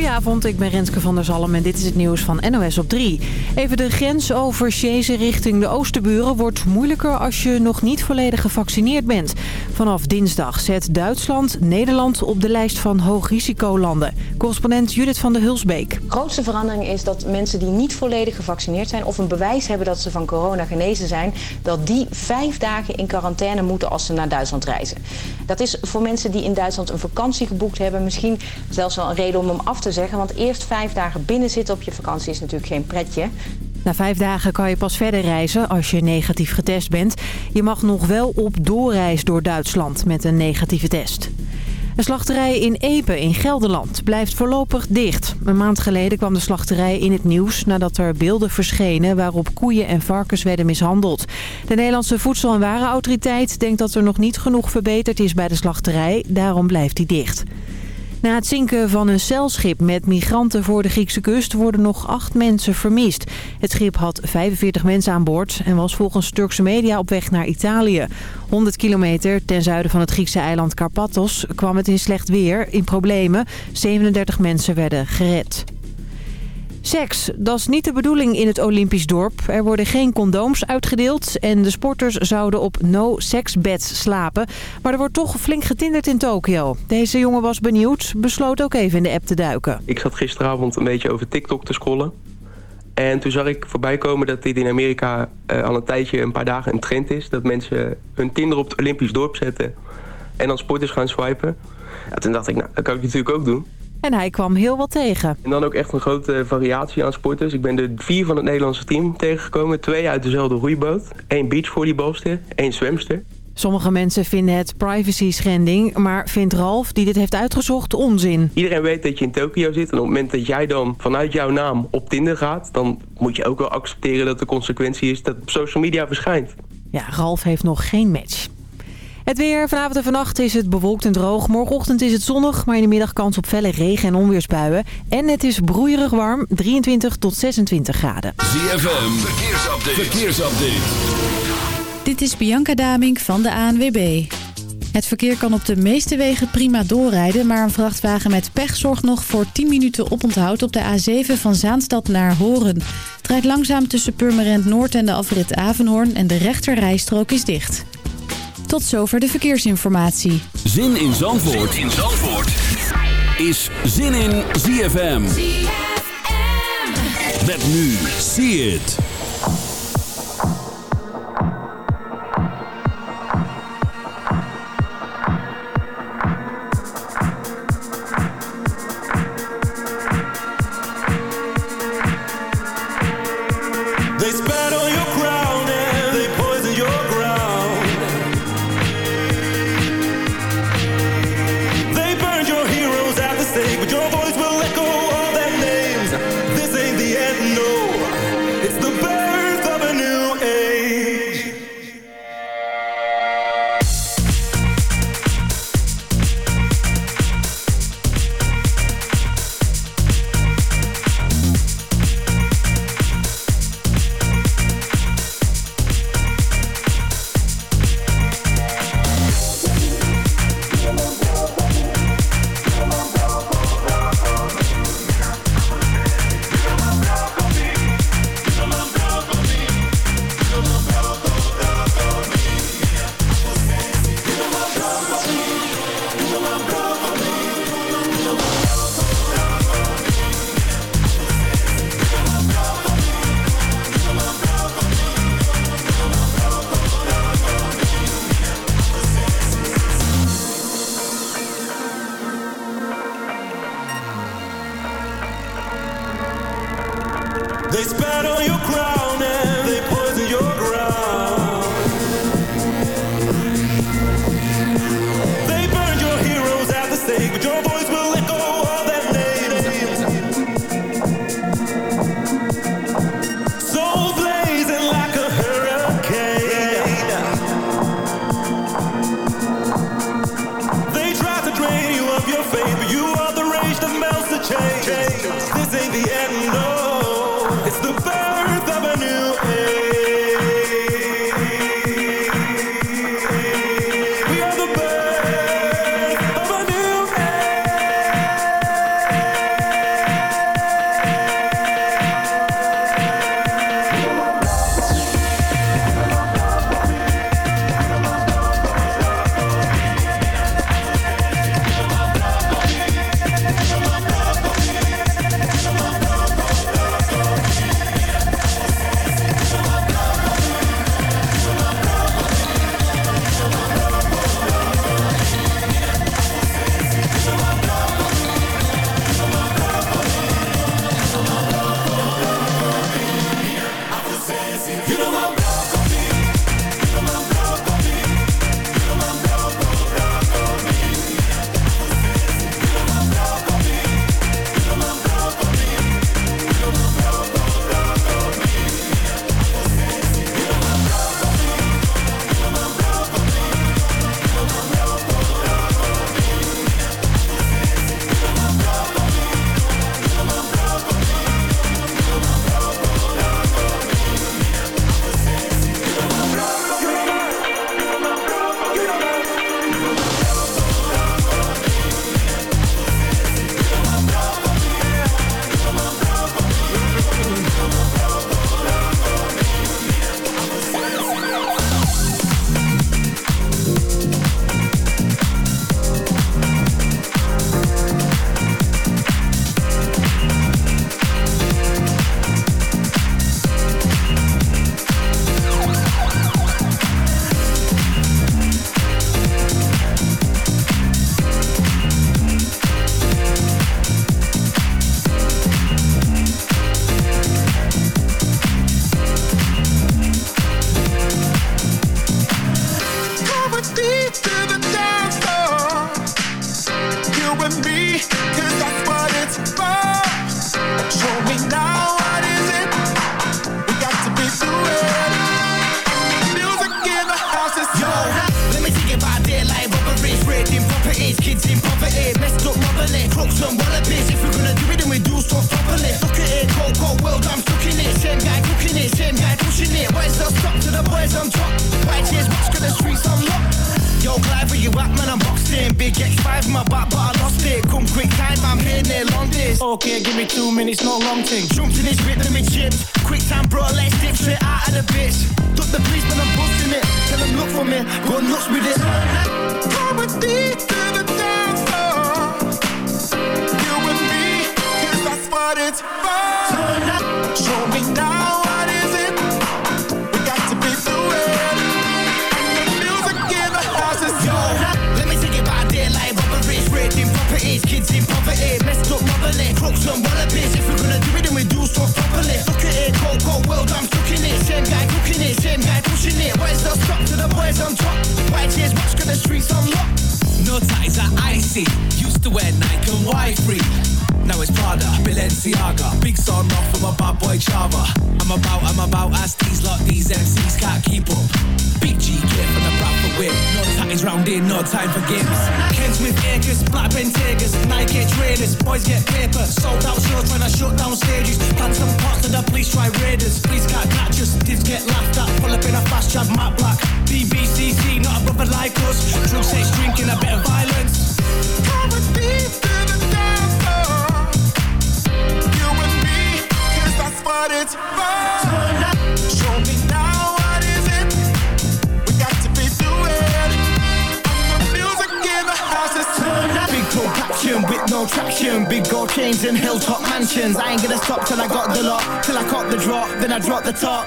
Goedenavond, ik ben Renske van der Zalm en dit is het nieuws van NOS op 3. Even de grens over Sjezen richting de Oosterburen wordt moeilijker als je nog niet volledig gevaccineerd bent. Vanaf dinsdag zet Duitsland Nederland op de lijst van hoogrisicolanden. Correspondent Judith van der Hulsbeek. De grootste verandering is dat mensen die niet volledig gevaccineerd zijn... of een bewijs hebben dat ze van corona genezen zijn... dat die vijf dagen in quarantaine moeten als ze naar Duitsland reizen. Dat is voor mensen die in Duitsland een vakantie geboekt hebben... misschien zelfs wel een reden om hem af te zeggen. Want eerst vijf dagen binnen zitten op je vakantie is natuurlijk geen pretje. Na vijf dagen kan je pas verder reizen als je negatief getest bent. Je mag nog wel op doorreis door Duitsland met een negatieve test. Een slachterij in Epe in Gelderland blijft voorlopig dicht. Een maand geleden kwam de slachterij in het nieuws nadat er beelden verschenen waarop koeien en varkens werden mishandeld. De Nederlandse Voedsel- en Warenautoriteit denkt dat er nog niet genoeg verbeterd is bij de slachterij. Daarom blijft die dicht. Na het zinken van een zeilschip met migranten voor de Griekse kust worden nog acht mensen vermist. Het schip had 45 mensen aan boord en was volgens Turkse media op weg naar Italië. 100 kilometer ten zuiden van het Griekse eiland Karpathos kwam het in slecht weer, in problemen. 37 mensen werden gered. Seks, dat is niet de bedoeling in het Olympisch dorp. Er worden geen condooms uitgedeeld en de sporters zouden op no-sex beds slapen. Maar er wordt toch flink getinderd in Tokio. Deze jongen was benieuwd, besloot ook even in de app te duiken. Ik zat gisteravond een beetje over TikTok te scrollen. En toen zag ik voorbij komen dat dit in Amerika uh, al een tijdje, een paar dagen een trend is. Dat mensen hun Tinder op het Olympisch dorp zetten en dan sporters gaan swipen. Ja, toen dacht ik, nou, dat kan ik natuurlijk ook doen. En hij kwam heel wat tegen. En dan ook echt een grote variatie aan sporters. Ik ben er vier van het Nederlandse team tegengekomen. Twee uit dezelfde roeiboot. één beachvolleybalster, één zwemster. Sommige mensen vinden het privacy schending, maar vindt Ralf, die dit heeft uitgezocht, onzin. Iedereen weet dat je in Tokio zit en op het moment dat jij dan vanuit jouw naam op Tinder gaat... dan moet je ook wel accepteren dat de consequentie is dat het op social media verschijnt. Ja, Ralf heeft nog geen match. Het weer. Vanavond en vannacht is het bewolkt en droog. Morgenochtend is het zonnig, maar in de middag kans op felle regen- en onweersbuien. En het is broeierig warm, 23 tot 26 graden. ZFM, verkeersupdate. verkeersupdate. Dit is Bianca Damink van de ANWB. Het verkeer kan op de meeste wegen prima doorrijden... maar een vrachtwagen met pech zorgt nog voor 10 minuten oponthoud... op de A7 van Zaanstad naar Horen. Het rijdt langzaam tussen Purmerend Noord en de afrit Avenhoorn... en de rechter rijstrook is dicht. Tot zover de verkeersinformatie. Zin in Zandvoort, zin in Zandvoort. is Zin in ZFM. ZFM. Met nu, see it. Okay, give me two minutes, no long thing. Jumped in his rhythm and chipped. Quick time, bro, let's dip straight out of the bitch. Took the police, but I'm busting it. Tell him look for me, go nuts with it. Come with me to the dance floor. You that's what it's for. Show me now, what is it? We got to be the music in the house is. Let me take it by daylight, is kids in motherly, crooks and wallabies. If we're gonna do it, then we do stuff properly. Look at it, cold, cold world, I'm in it. Same guy cooking it, same guy pushing it. Where's the stop to the boys on top? White tears, watch, got the streets on lock. No ties are icy, used to wear Nike and Y3. Now it's Prada, Balenciaga. Big song off from a bad boy Chava. I'm about, I'm about, as these lot, these MCs can't keep up. Big G kid from the Bradford whip. No tatties round here, no time for games. Ken Smith Akers, Black Bentaygas, Nike trainers. Boys get paper, sold out shows when I shut down stages. Plan some parts of the police try raiders. Police can't catch us, divs get laughed at. Pull up in a fast chat, matte black. BBCC, not a brother like us. Drug sex, drinking, a bit of violence. Come with me traction. Big gold chains and hilltop mansions. I ain't gonna stop till I got the lot. Till I caught the drop, then I drop the top.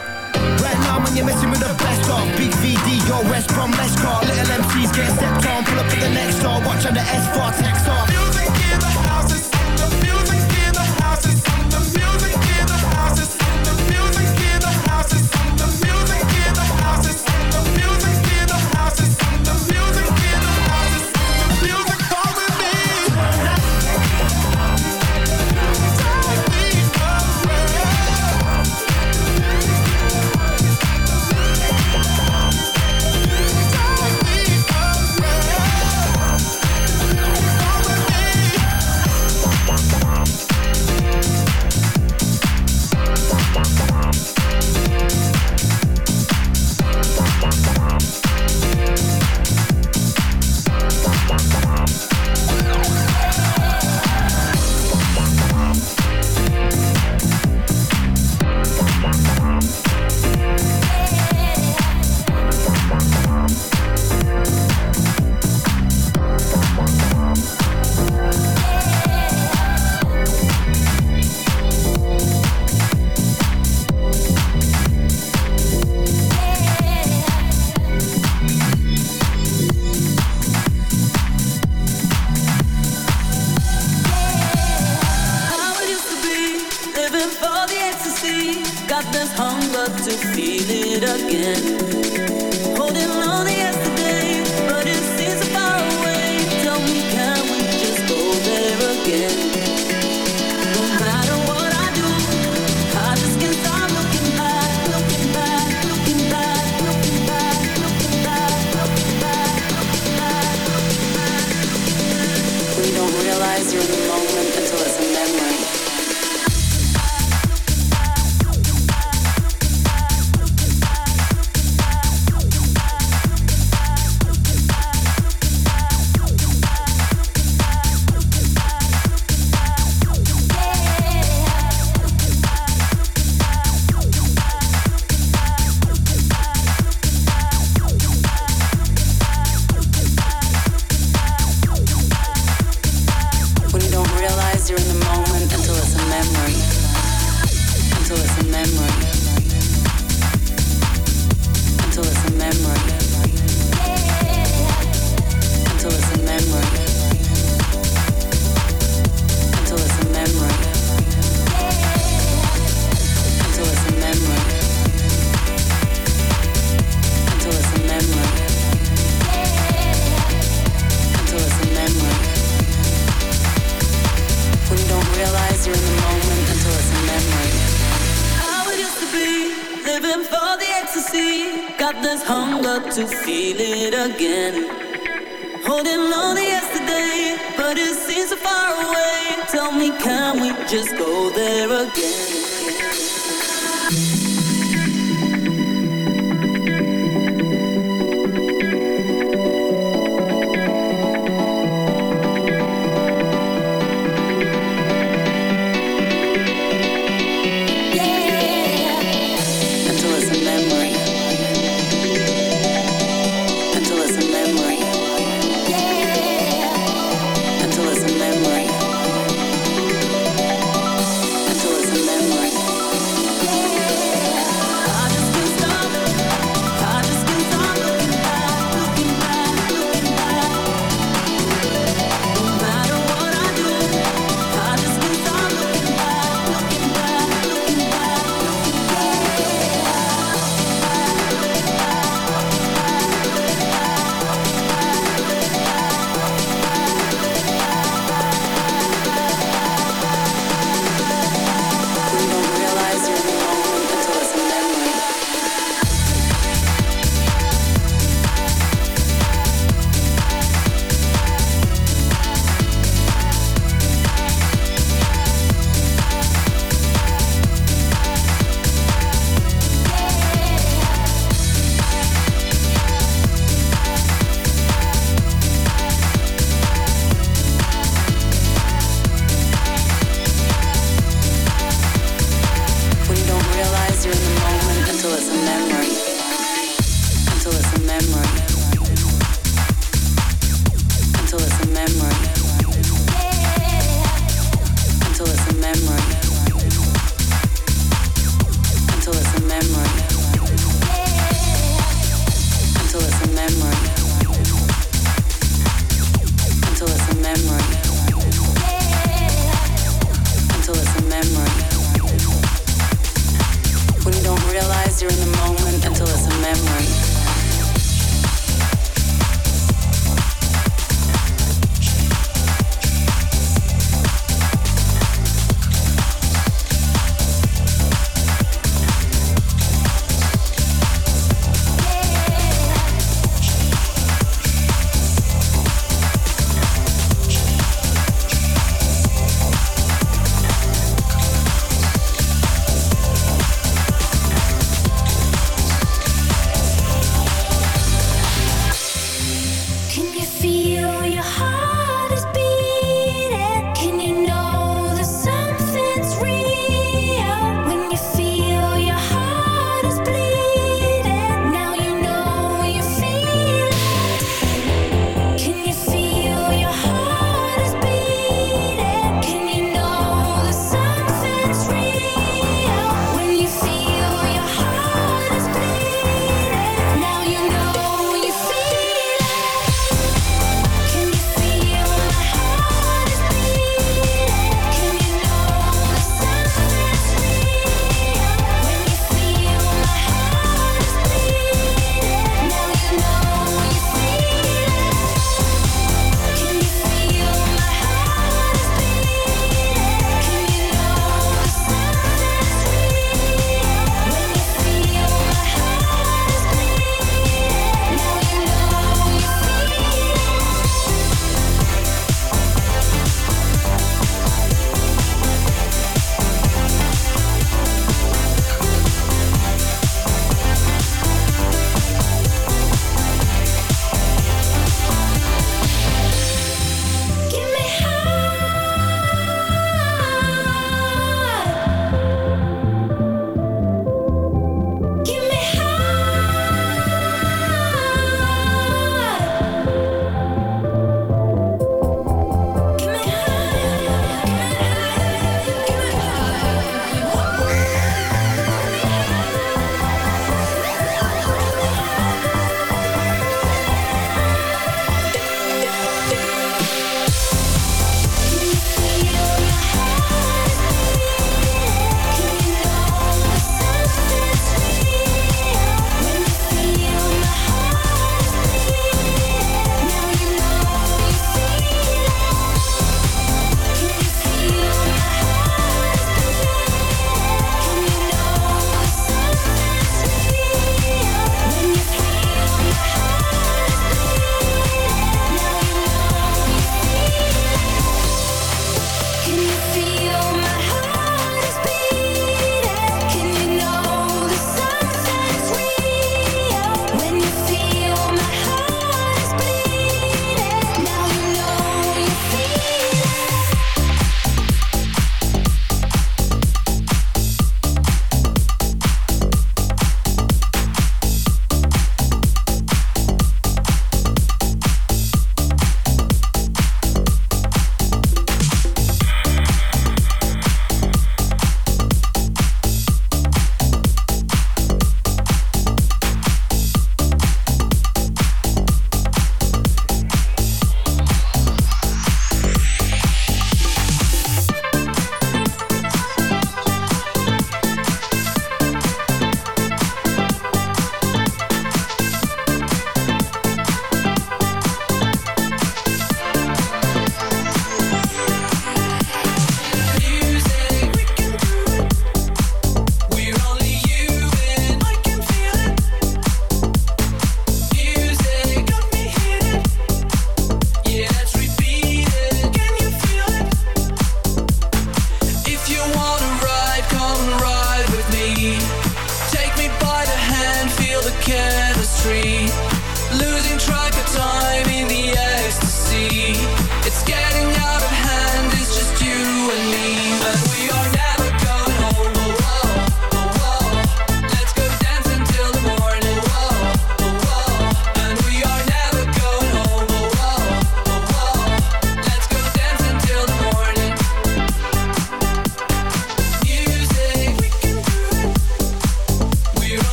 Right now, when you're messing with the best of Big VD, yo, West Brom, let's call Little MCs get stepped on, pull up to the next door. Watch on the S4, text off. Music in the house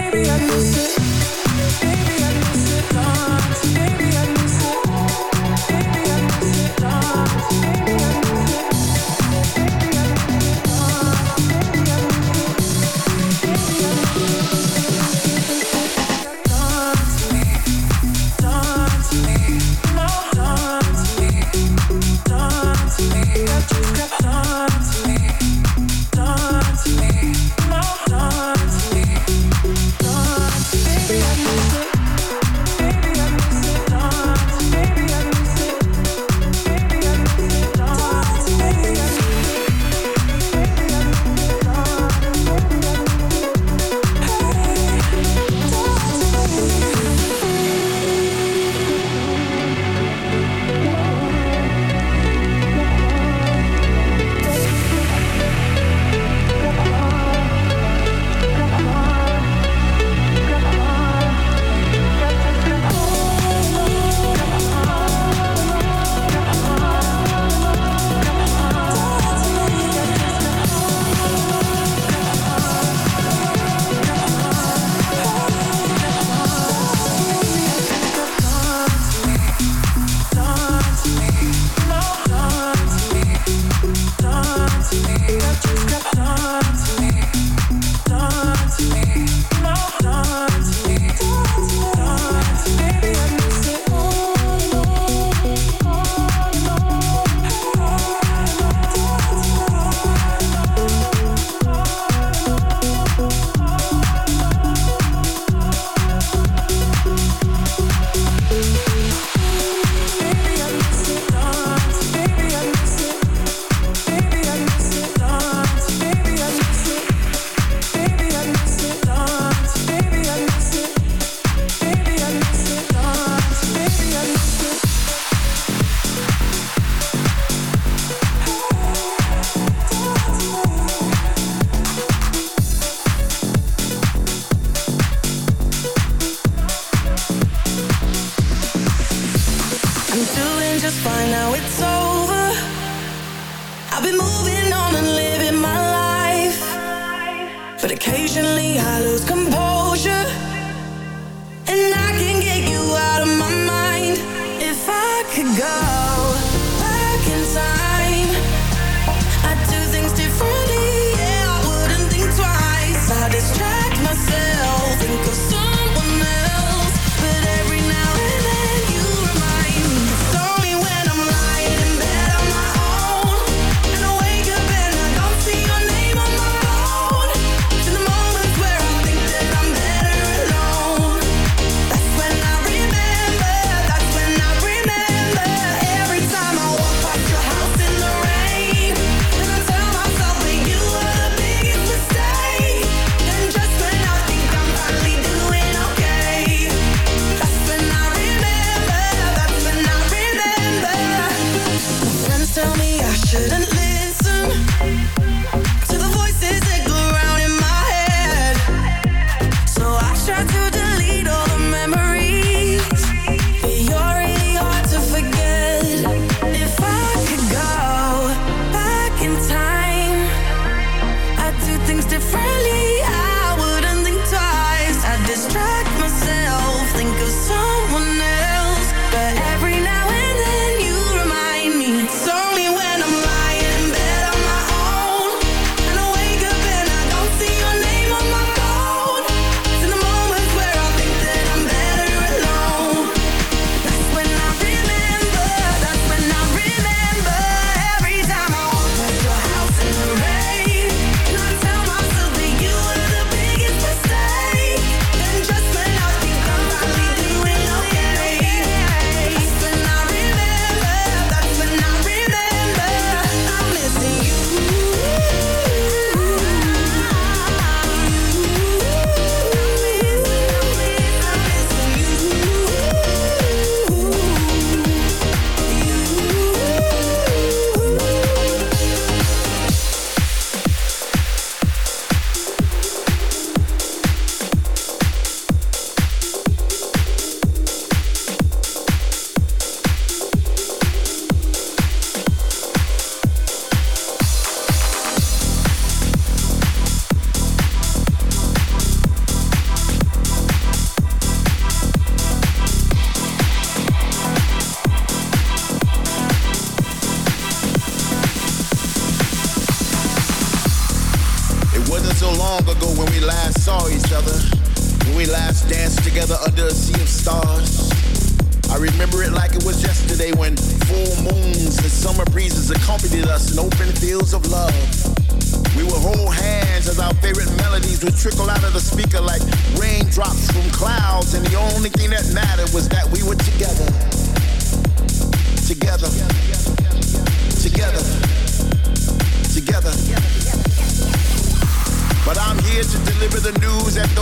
Baby, I miss it,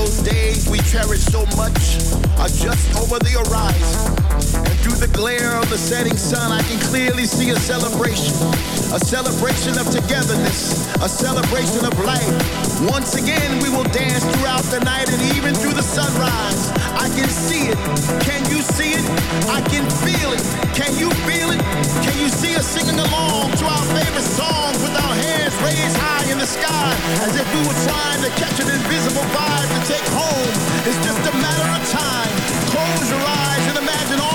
those days we cherish so much are just over the horizon. And through the glare of the setting sun, I can clearly see a celebration. A celebration of togetherness, a celebration of life. Once again, we will dance throughout the night and even through the sunrise. I can see it. Can you see it? I can feel it. Can you feel it? Can you see us singing along to our favorite songs with our hands raised high in the sky as if we were trying to catch an invisible vibe to take home. It's just a matter of time. Close your eyes and imagine all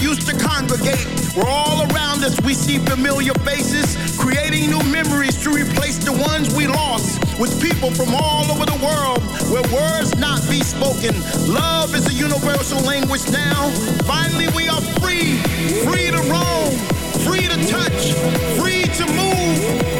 used to congregate. We're all around us, we see familiar faces, creating new memories to replace the ones we lost. With people from all over the world, where words not be spoken. Love is a universal language now. Finally, we are free, free to roam, free to touch, free to move,